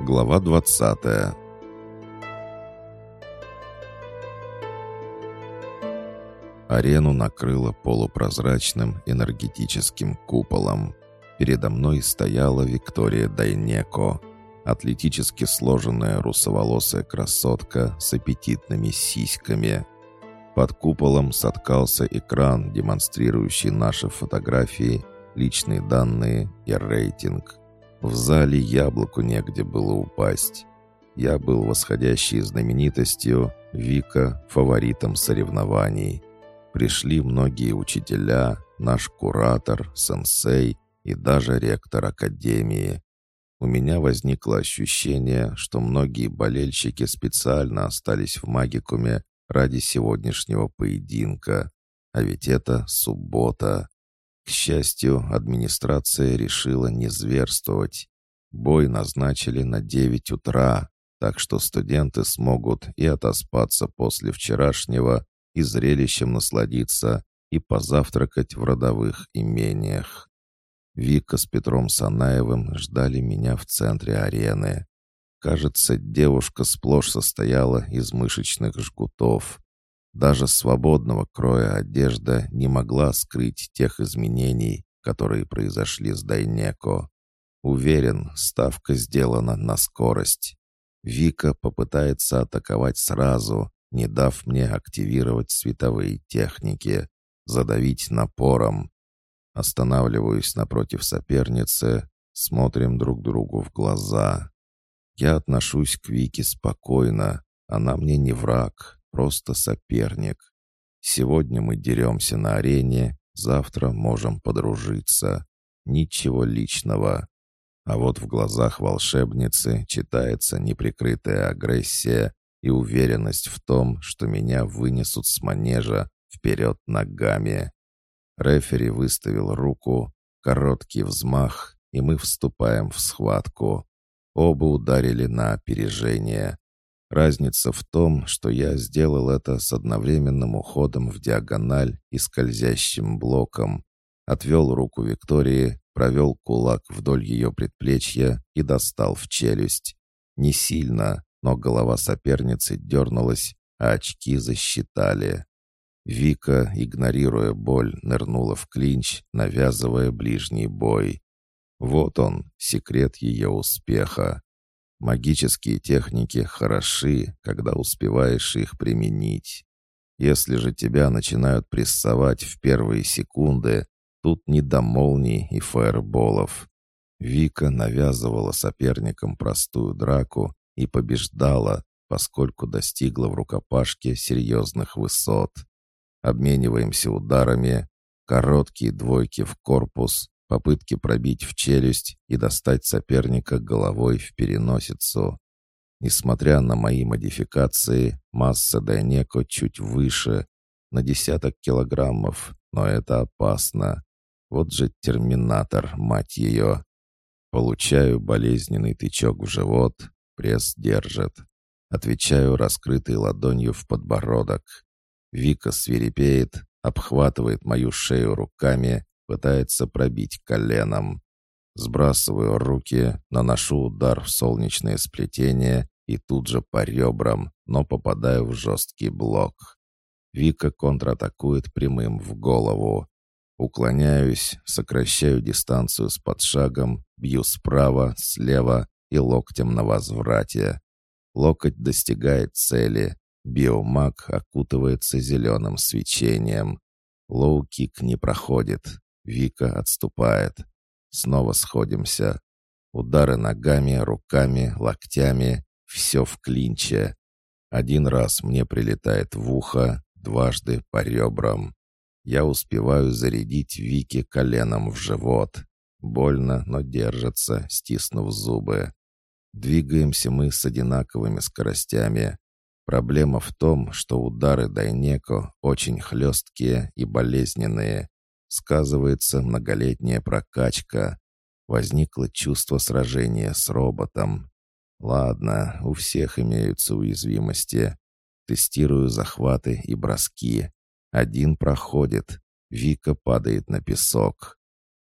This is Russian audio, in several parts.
Глава 20 Арену накрыло полупрозрачным энергетическим куполом. Передо мной стояла Виктория Дайнеко, атлетически сложенная русоволосая красотка с аппетитными сиськами. Под куполом соткался экран, демонстрирующий наши фотографии, личные данные и рейтинг. В зале яблоку негде было упасть. Я был восходящей знаменитостью, Вика — фаворитом соревнований. Пришли многие учителя, наш куратор, сенсей и даже ректор академии. У меня возникло ощущение, что многие болельщики специально остались в магикуме ради сегодняшнего поединка. А ведь это суббота. К счастью, администрация решила не зверствовать. Бой назначили на 9 утра, так что студенты смогут и отоспаться после вчерашнего, и зрелищем насладиться, и позавтракать в родовых имениях. Вика с Петром Санаевым ждали меня в центре арены. Кажется, девушка сплошь состояла из мышечных жгутов. Даже свободного кроя одежда не могла скрыть тех изменений, которые произошли с Дайнеко. Уверен, ставка сделана на скорость. Вика попытается атаковать сразу, не дав мне активировать световые техники, задавить напором. Останавливаюсь напротив соперницы, смотрим друг другу в глаза. Я отношусь к Вике спокойно, она мне не враг, просто соперник. Сегодня мы деремся на арене, завтра можем подружиться. Ничего личного. А вот в глазах волшебницы читается неприкрытая агрессия и уверенность в том, что меня вынесут с манежа вперед ногами. Рефери выставил руку, короткий взмах, и мы вступаем в схватку. Оба ударили на опережение. Разница в том, что я сделал это с одновременным уходом в диагональ и скользящим блоком. Отвел руку Виктории, провел кулак вдоль ее предплечья и достал в челюсть. Не сильно, но голова соперницы дернулась, а очки засчитали. Вика, игнорируя боль, нырнула в клинч, навязывая ближний бой. Вот он, секрет ее успеха. Магические техники хороши, когда успеваешь их применить. Если же тебя начинают прессовать в первые секунды, тут не до молний и фаерболов. Вика навязывала соперникам простую драку и побеждала, поскольку достигла в рукопашке серьезных высот. Обмениваемся ударами, короткие двойки в корпус, попытки пробить в челюсть и достать соперника головой в переносицу. Несмотря на мои модификации, масса Дайнеко чуть выше, на десяток килограммов, но это опасно. Вот же терминатор, мать ее. Получаю болезненный тычок в живот, пресс держит. Отвечаю раскрытой ладонью в подбородок. Вика свирепеет, обхватывает мою шею руками пытается пробить коленом. Сбрасываю руки, наношу удар в солнечное сплетение и тут же по ребрам, но попадаю в жесткий блок. Вика контратакует прямым в голову. Уклоняюсь, сокращаю дистанцию с подшагом, бью справа, слева и локтем на возврате. Локоть достигает цели. Биомаг окутывается зеленым свечением. Лоу-кик не проходит. Вика отступает. Снова сходимся. Удары ногами, руками, локтями. Все в клинче. Один раз мне прилетает в ухо, дважды по ребрам. Я успеваю зарядить Вики коленом в живот. Больно, но держится, стиснув зубы. Двигаемся мы с одинаковыми скоростями. Проблема в том, что удары Дайнеко очень хлесткие и болезненные сказывается многолетняя прокачка. Возникло чувство сражения с роботом. Ладно, у всех имеются уязвимости. Тестирую захваты и броски. Один проходит. Вика падает на песок.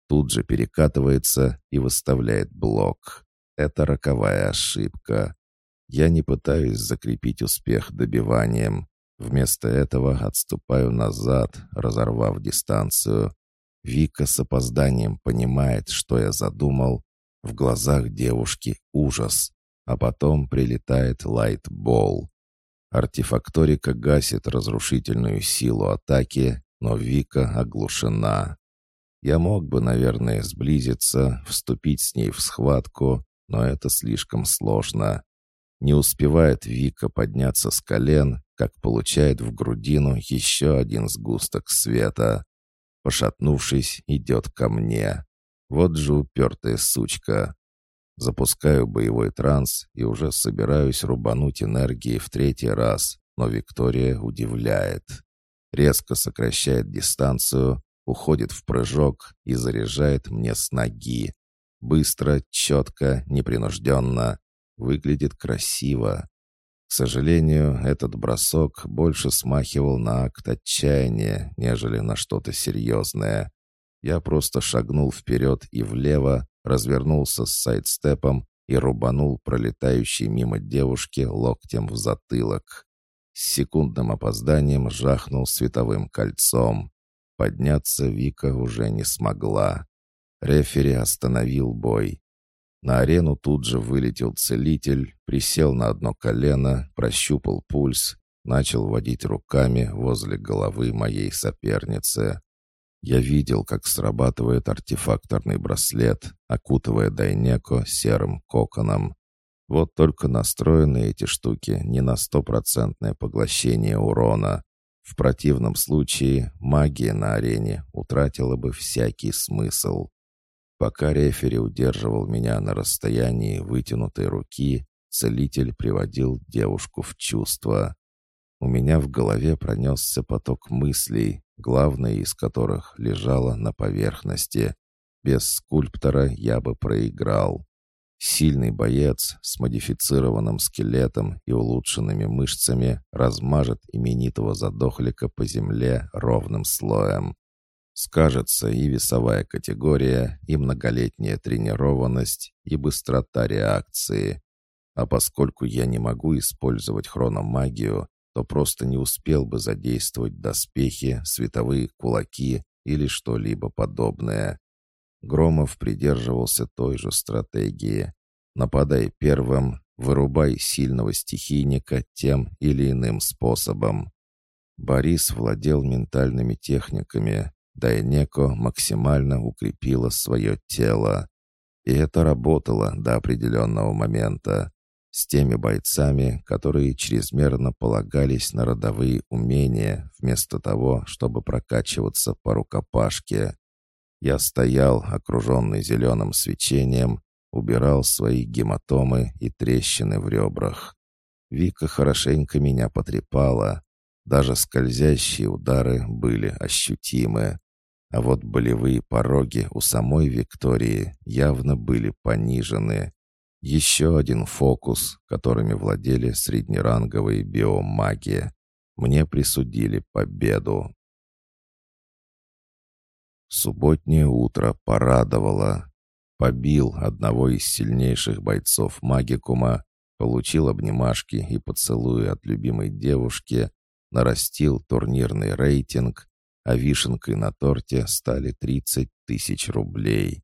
Тут же перекатывается и выставляет блок. Это роковая ошибка. Я не пытаюсь закрепить успех добиванием. Вместо этого отступаю назад, разорвав дистанцию. Вика с опозданием понимает, что я задумал. В глазах девушки ужас. А потом прилетает лайтбол. Артефакторика гасит разрушительную силу атаки, но Вика оглушена. Я мог бы, наверное, сблизиться, вступить с ней в схватку, но это слишком сложно. Не успевает Вика подняться с колен, как получает в грудину еще один сгусток света. Пошатнувшись, идет ко мне. Вот же упертая сучка. Запускаю боевой транс и уже собираюсь рубануть энергии в третий раз, но Виктория удивляет. Резко сокращает дистанцию, уходит в прыжок и заряжает мне с ноги. Быстро, четко, непринужденно. Выглядит красиво. К сожалению, этот бросок больше смахивал на акт отчаяния, нежели на что-то серьезное. Я просто шагнул вперед и влево, развернулся с сайдстепом и рубанул пролетающей мимо девушки локтем в затылок. С секундным опозданием жахнул световым кольцом. Подняться Вика уже не смогла. Рефери остановил бой. На арену тут же вылетел целитель, присел на одно колено, прощупал пульс, начал водить руками возле головы моей соперницы. Я видел, как срабатывает артефакторный браслет, окутывая Дайнеко серым коконом. Вот только настроены эти штуки не на стопроцентное поглощение урона. В противном случае магия на арене утратила бы всякий смысл. Пока рефери удерживал меня на расстоянии вытянутой руки, целитель приводил девушку в чувство. У меня в голове пронесся поток мыслей, главная из которых лежала на поверхности. Без скульптора я бы проиграл. Сильный боец с модифицированным скелетом и улучшенными мышцами размажет именитого задохлика по земле ровным слоем. Скажется и весовая категория, и многолетняя тренированность, и быстрота реакции. А поскольку я не могу использовать хрономагию, то просто не успел бы задействовать доспехи, световые кулаки или что-либо подобное. Громов придерживался той же стратегии. Нападай первым, вырубай сильного стихийника тем или иным способом. Борис владел ментальными техниками, Дайнеко максимально укрепила свое тело. И это работало до определенного момента. С теми бойцами, которые чрезмерно полагались на родовые умения, вместо того, чтобы прокачиваться по рукопашке. Я стоял, окруженный зеленым свечением, убирал свои гематомы и трещины в ребрах. Вика хорошенько меня потрепала. Даже скользящие удары были ощутимы. А вот болевые пороги у самой Виктории явно были понижены. Еще один фокус, которыми владели среднеранговые биомаги. Мне присудили победу. Субботнее утро порадовало. Побил одного из сильнейших бойцов магикума, получил обнимашки и поцелуи от любимой девушки, нарастил турнирный рейтинг, а вишенкой на торте стали 30 тысяч рублей.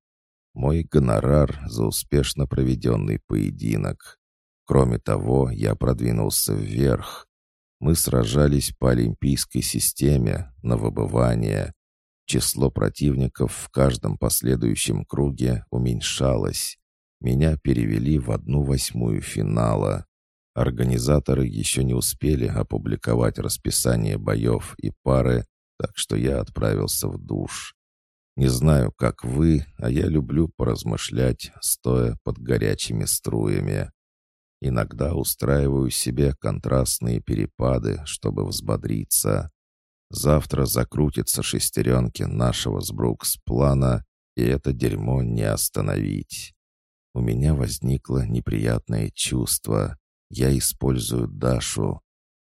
Мой гонорар за успешно проведенный поединок. Кроме того, я продвинулся вверх. Мы сражались по олимпийской системе на выбывание. Число противников в каждом последующем круге уменьшалось. Меня перевели в одну восьмую финала. Организаторы еще не успели опубликовать расписание боев и пары, так что я отправился в душ. Не знаю, как вы, а я люблю поразмышлять, стоя под горячими струями. Иногда устраиваю себе контрастные перепады, чтобы взбодриться. Завтра закрутятся шестеренки нашего с Брукс плана, и это дерьмо не остановить. У меня возникло неприятное чувство. Я использую Дашу,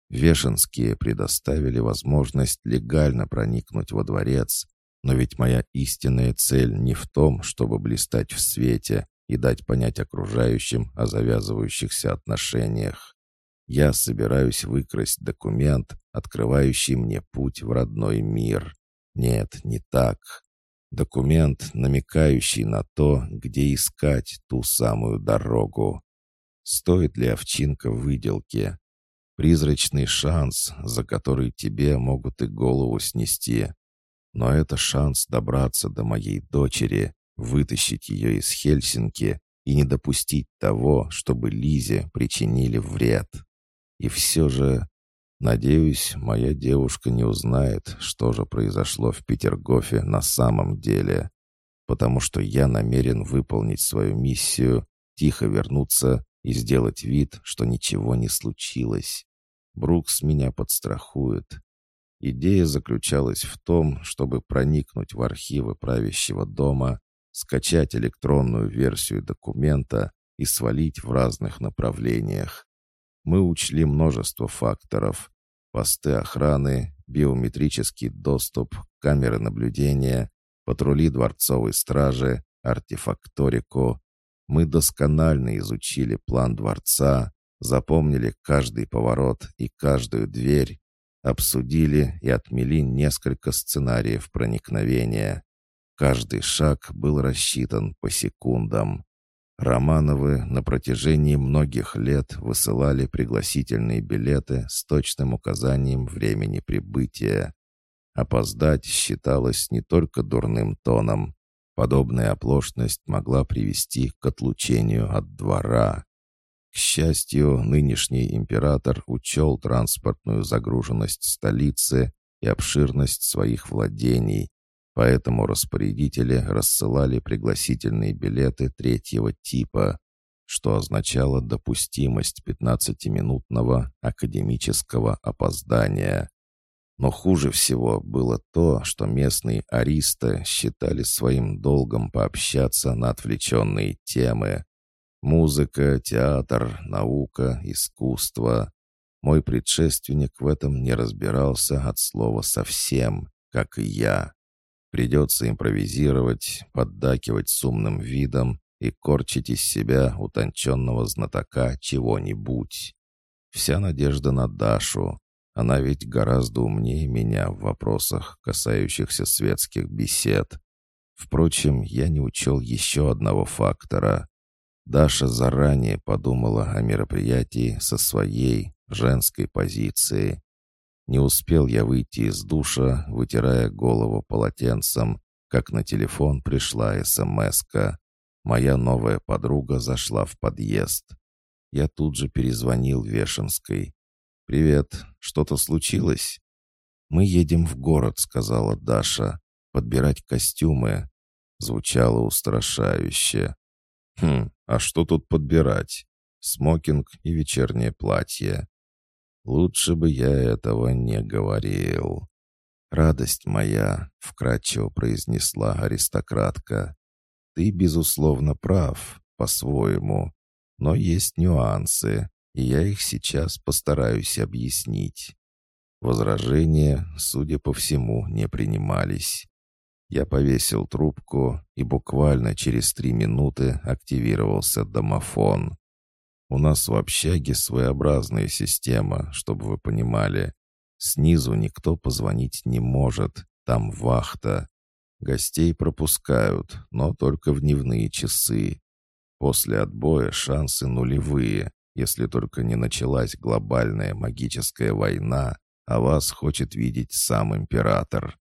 Вешенские предоставили возможность легально проникнуть во дворец, но ведь моя истинная цель не в том, чтобы блистать в свете, и дать понять окружающим о завязывающихся отношениях. Я собираюсь выкрасть документ, открывающий мне путь в родной мир. Нет, не так. Документ, намекающий на то, где искать ту самую дорогу. Стоит ли овчинка выделки? Призрачный шанс, за который тебе могут и голову снести. Но это шанс добраться до моей дочери, вытащить ее из Хельсинки и не допустить того, чтобы Лизе причинили вред. И все же, надеюсь, моя девушка не узнает, что же произошло в Петергофе на самом деле, потому что я намерен выполнить свою миссию, тихо вернуться и сделать вид, что ничего не случилось. Брукс меня подстрахует. Идея заключалась в том, чтобы проникнуть в архивы правящего дома, скачать электронную версию документа и свалить в разных направлениях. Мы учли множество факторов. Посты охраны, биометрический доступ, камеры наблюдения, патрули дворцовой стражи, артефакторику. Мы досконально изучили план дворца, запомнили каждый поворот и каждую дверь, обсудили и отмели несколько сценариев проникновения. Каждый шаг был рассчитан по секундам. Романовы на протяжении многих лет высылали пригласительные билеты с точным указанием времени прибытия. Опоздать считалось не только дурным тоном. Подобная оплошность могла привести к отлучению от двора. Счастью, нынешний император учел транспортную загруженность столицы и обширность своих владений, поэтому распорядители рассылали пригласительные билеты третьего типа, что означало допустимость 15-минутного академического опоздания. Но хуже всего было то, что местные аристы считали своим долгом пообщаться на отвлеченные темы. Музыка, театр, наука, искусство. Мой предшественник в этом не разбирался от слова «совсем», как и я. Придется импровизировать, поддакивать с умным видом и корчить из себя утонченного знатока чего-нибудь. Вся надежда на Дашу. Она ведь гораздо умнее меня в вопросах, касающихся светских бесед. Впрочем, я не учел еще одного фактора. Даша заранее подумала о мероприятии со своей женской позиции. Не успел я выйти из душа, вытирая голову полотенцем, как на телефон пришла смс -ка. Моя новая подруга зашла в подъезд. Я тут же перезвонил Вешенской. «Привет, что-то случилось?» «Мы едем в город», — сказала Даша. «Подбирать костюмы». Звучало устрашающе. «Хм, а что тут подбирать? Смокинг и вечернее платье. Лучше бы я этого не говорил. «Радость моя», — вкратчиво произнесла аристократка. «Ты, безусловно, прав, по-своему, но есть нюансы, и я их сейчас постараюсь объяснить». Возражения, судя по всему, не принимались. Я повесил трубку, и буквально через три минуты активировался домофон. У нас в общаге своеобразная система, чтобы вы понимали. Снизу никто позвонить не может, там вахта. Гостей пропускают, но только в дневные часы. После отбоя шансы нулевые, если только не началась глобальная магическая война, а вас хочет видеть сам император.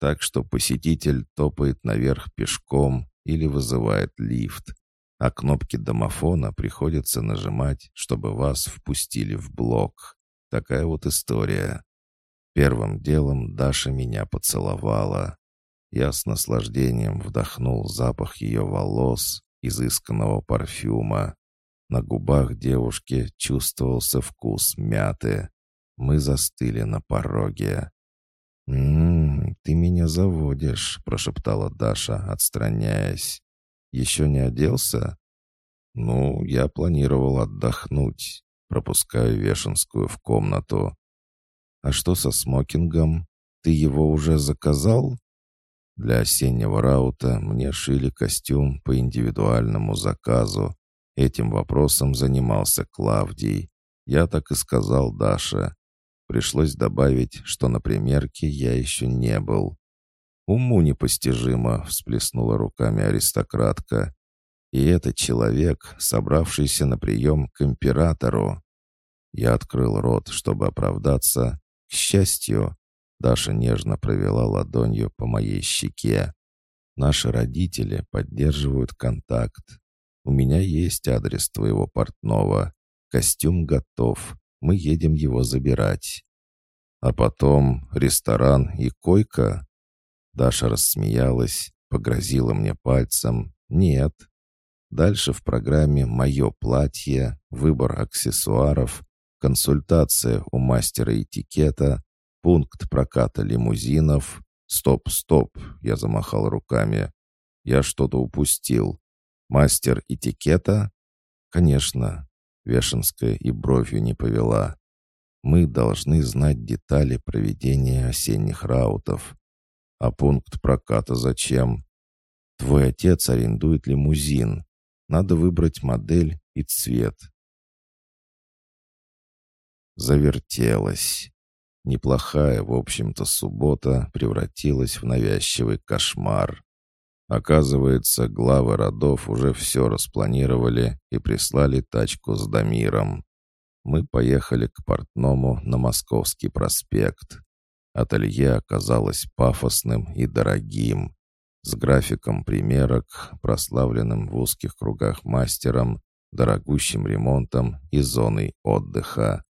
Так что посетитель топает наверх пешком или вызывает лифт, а кнопки домофона приходится нажимать, чтобы вас впустили в блок. Такая вот история. Первым делом Даша меня поцеловала. Я с наслаждением вдохнул запах ее волос, изысканного парфюма. На губах девушки чувствовался вкус мяты. Мы застыли на пороге. «М-м, ты меня заводишь», — прошептала Даша, отстраняясь. Еще не оделся? Ну, я планировал отдохнуть. Пропускаю Вешенскую в комнату. А что со смокингом? Ты его уже заказал? Для осеннего раута мне шили костюм по индивидуальному заказу. Этим вопросом занимался Клавдий. Я так и сказал Даше. Пришлось добавить, что на примерке я еще не был. «Уму непостижимо», — всплеснула руками аристократка. «И это человек, собравшийся на прием к императору». Я открыл рот, чтобы оправдаться. К счастью, Даша нежно провела ладонью по моей щеке. «Наши родители поддерживают контакт. У меня есть адрес твоего портного. Костюм готов. Мы едем его забирать». «А потом ресторан и койка?» Даша рассмеялась, погрозила мне пальцем. «Нет». Дальше в программе «Мое платье», выбор аксессуаров, консультация у мастера этикета, пункт проката лимузинов. Стоп, стоп, я замахал руками. Я что-то упустил. Мастер этикета? Конечно. Вешенская и бровью не повела. Мы должны знать детали проведения осенних раутов. А пункт проката зачем? Твой отец арендует лимузин. Надо выбрать модель и цвет. Завертелось. Неплохая, в общем-то, суббота превратилась в навязчивый кошмар. Оказывается, главы родов уже все распланировали и прислали тачку с Дамиром. Мы поехали к портному на Московский проспект. Ателье оказалось пафосным и дорогим, с графиком примерок, прославленным в узких кругах мастером, дорогущим ремонтом и зоной отдыха.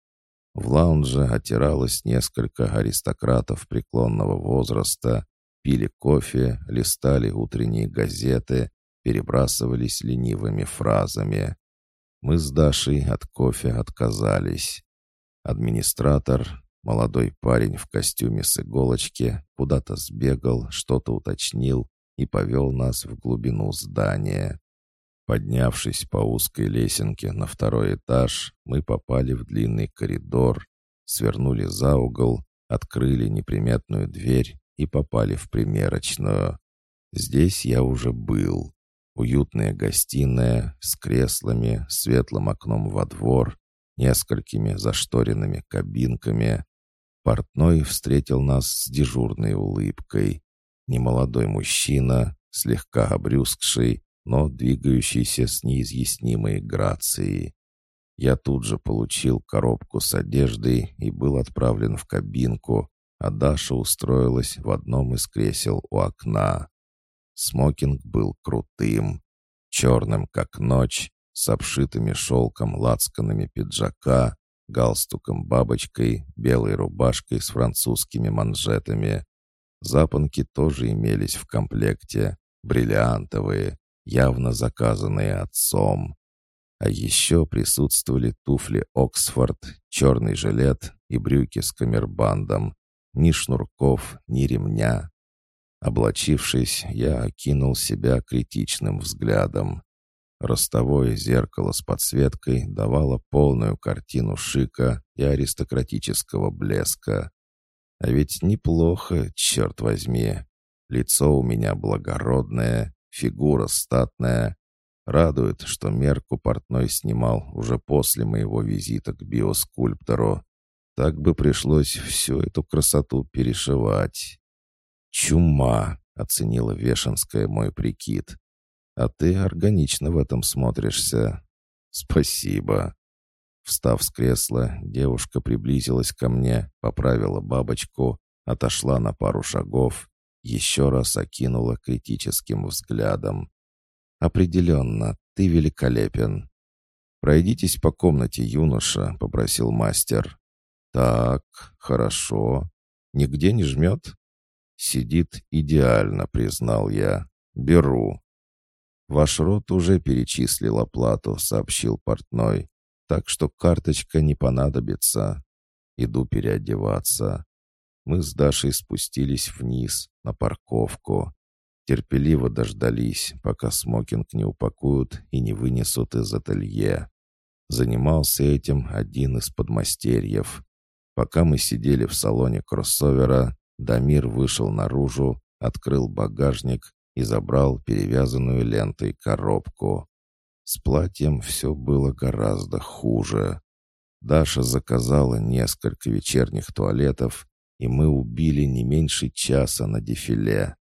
В лаунже отиралось несколько аристократов преклонного возраста, пили кофе, листали утренние газеты, перебрасывались ленивыми фразами. Мы с Дашей от кофе отказались. Администратор, молодой парень в костюме с иголочки, куда-то сбегал, что-то уточнил и повел нас в глубину здания. Поднявшись по узкой лесенке на второй этаж, мы попали в длинный коридор, свернули за угол, открыли неприметную дверь и попали в примерочную. Здесь я уже был. Уютная гостиная с креслами, светлым окном во двор, несколькими зашторенными кабинками. Портной встретил нас с дежурной улыбкой. Немолодой мужчина, слегка обрюзгший, но двигающийся с неизъяснимой грацией. Я тут же получил коробку с одеждой и был отправлен в кабинку, а Даша устроилась в одном из кресел у окна. Смокинг был крутым, черным, как ночь, с обшитыми шелком лацканами пиджака, галстуком-бабочкой, белой рубашкой с французскими манжетами. Запонки тоже имелись в комплекте, бриллиантовые, явно заказанные отцом. А еще присутствовали туфли «Оксфорд», черный жилет и брюки с камербандом. Ни шнурков, ни ремня. Облачившись, я окинул себя критичным взглядом. Ростовое зеркало с подсветкой давало полную картину шика и аристократического блеска. А ведь неплохо, черт возьми. Лицо у меня благородное, фигура статная. Радует, что мерку портной снимал уже после моего визита к биоскульптору. Так бы пришлось всю эту красоту перешивать. «Чума!» — оценила Вешенская мой прикид. «А ты органично в этом смотришься». «Спасибо». Встав с кресла, девушка приблизилась ко мне, поправила бабочку, отошла на пару шагов еще раз окинула критическим взглядом. «Определенно, ты великолепен». «Пройдитесь по комнате, юноша», — попросил мастер. «Так, хорошо. Нигде не жмет?» «Сидит идеально», — признал я. «Беру». «Ваш рот уже перечислил оплату», — сообщил портной. «Так что карточка не понадобится. Иду переодеваться. Мы с Дашей спустились вниз, на парковку. Терпеливо дождались, пока смокинг не упакуют и не вынесут из ателье. Занимался этим один из подмастерьев. Пока мы сидели в салоне кроссовера, Дамир вышел наружу открыл багажник и забрал перевязанную лентой коробку. С платьем все было гораздо хуже. Даша заказала несколько вечерних туалетов, и мы убили не меньше часа на дефиле.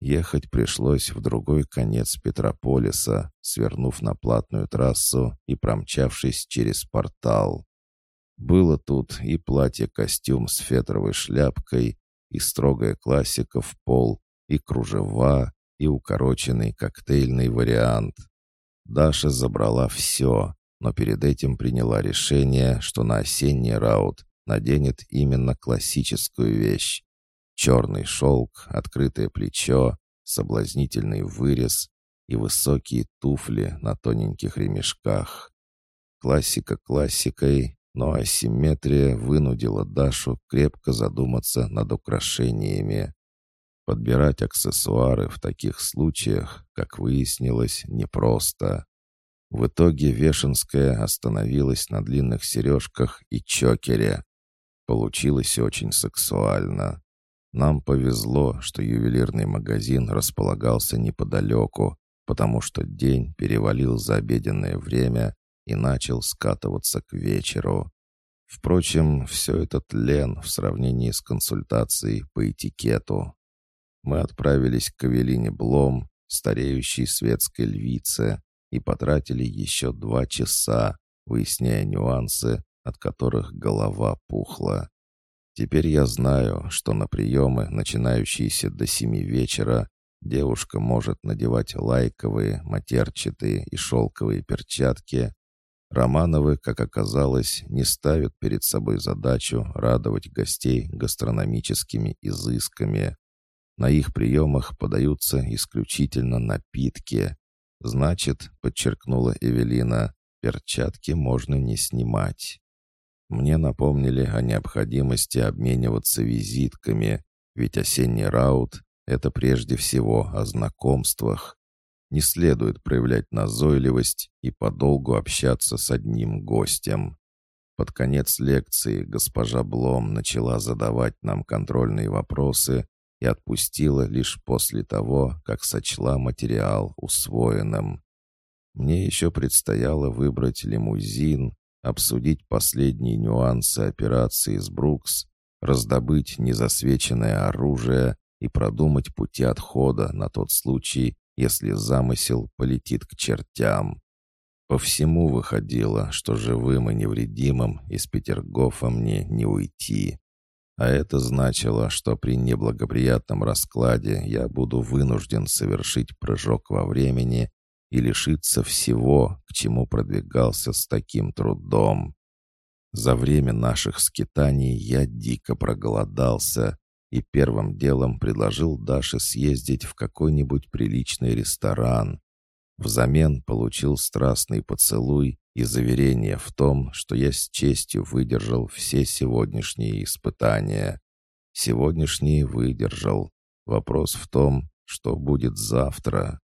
Ехать пришлось в другой конец Петрополиса, свернув на платную трассу и промчавшись через портал. Было тут и платье-костюм с фетровой шляпкой, и строгая классика в пол, и кружева, и укороченный коктейльный вариант. Даша забрала все, но перед этим приняла решение, что на осенний раут наденет именно классическую вещь. Черный шелк, открытое плечо, соблазнительный вырез и высокие туфли на тоненьких ремешках. Классика классикой, но асимметрия вынудила Дашу крепко задуматься над украшениями. Подбирать аксессуары в таких случаях, как выяснилось, непросто. В итоге Вешенская остановилась на длинных сережках и чокере. Получилось очень сексуально. Нам повезло, что ювелирный магазин располагался неподалеку, потому что день перевалил за обеденное время и начал скатываться к вечеру. Впрочем, все это тлен в сравнении с консультацией по этикету. Мы отправились к Эвелине Блом, стареющей светской львице, и потратили еще два часа, выясняя нюансы, от которых голова пухла. Теперь я знаю, что на приемы, начинающиеся до семи вечера, девушка может надевать лайковые, матерчатые и шелковые перчатки. Романовы, как оказалось, не ставят перед собой задачу радовать гостей гастрономическими изысками. На их приемах подаются исключительно напитки. Значит, подчеркнула Эвелина, перчатки можно не снимать. Мне напомнили о необходимости обмениваться визитками, ведь осенний раут — это прежде всего о знакомствах. Не следует проявлять назойливость и подолгу общаться с одним гостем. Под конец лекции госпожа Блом начала задавать нам контрольные вопросы и отпустила лишь после того, как сочла материал усвоенным. Мне еще предстояло выбрать лимузин, обсудить последние нюансы операции с Брукс, раздобыть незасвеченное оружие и продумать пути отхода на тот случай, если замысел полетит к чертям. По всему выходило, что живым и невредимым из Петергофа мне не уйти. А это значило, что при неблагоприятном раскладе я буду вынужден совершить прыжок во времени и лишиться всего, к чему продвигался с таким трудом. За время наших скитаний я дико проголодался и первым делом предложил Даше съездить в какой-нибудь приличный ресторан. Взамен получил страстный поцелуй и заверение в том, что я с честью выдержал все сегодняшние испытания. Сегодняшние выдержал. Вопрос в том, что будет завтра.